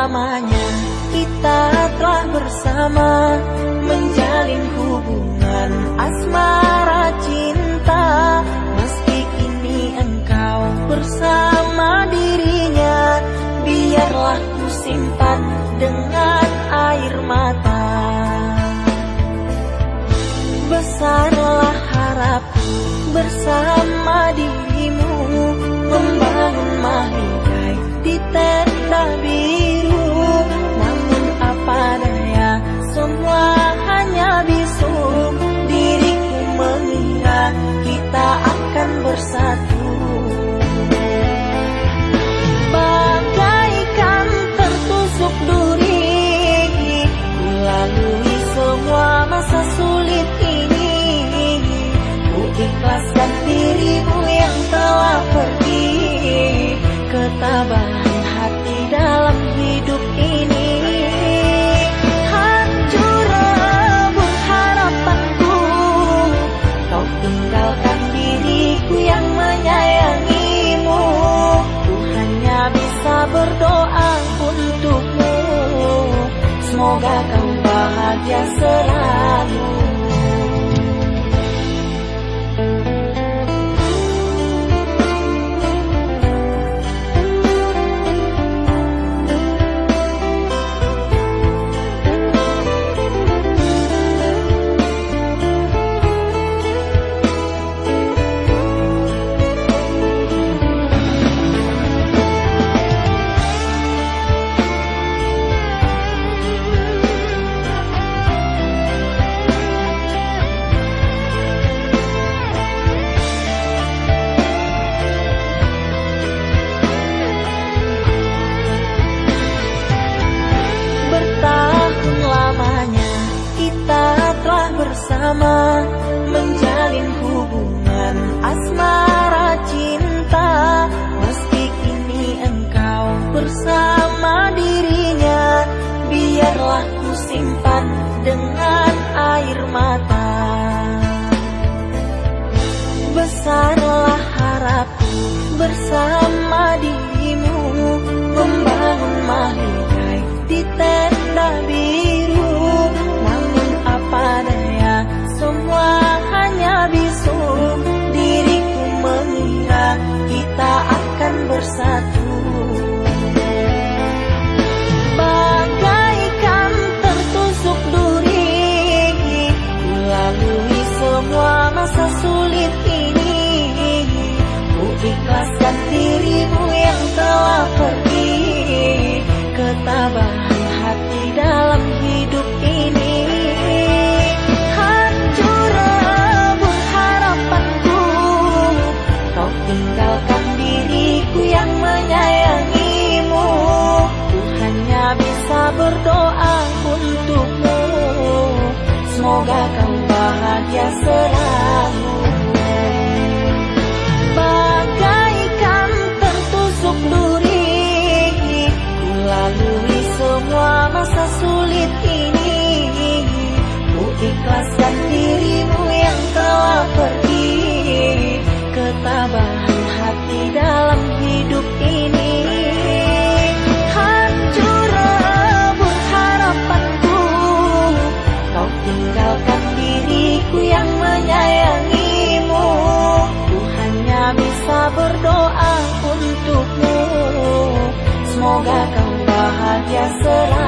selamanya kita telah bersama menjalin hubungan asmara cinta. Meski ini engkau bersama dirinya biarlah ku simpan dengan air mata. Besarlah harapku bersama bahagia selalu bersama Menjalin hubungan asmara cinta. Meski kini engkau bersama dirinya Biarlah ku simpan dengan air mata. Besarlah harapku bersama ikhlaskan dirimu yang telah pergi. Ketabahan hati dalam hidup ini. Hancur rebut harapanku. Kau tinggalkan diriku yang menyayangimu. Ku hanya bisa berdoa untukmu. Semoga kau bahagia selalu berdoa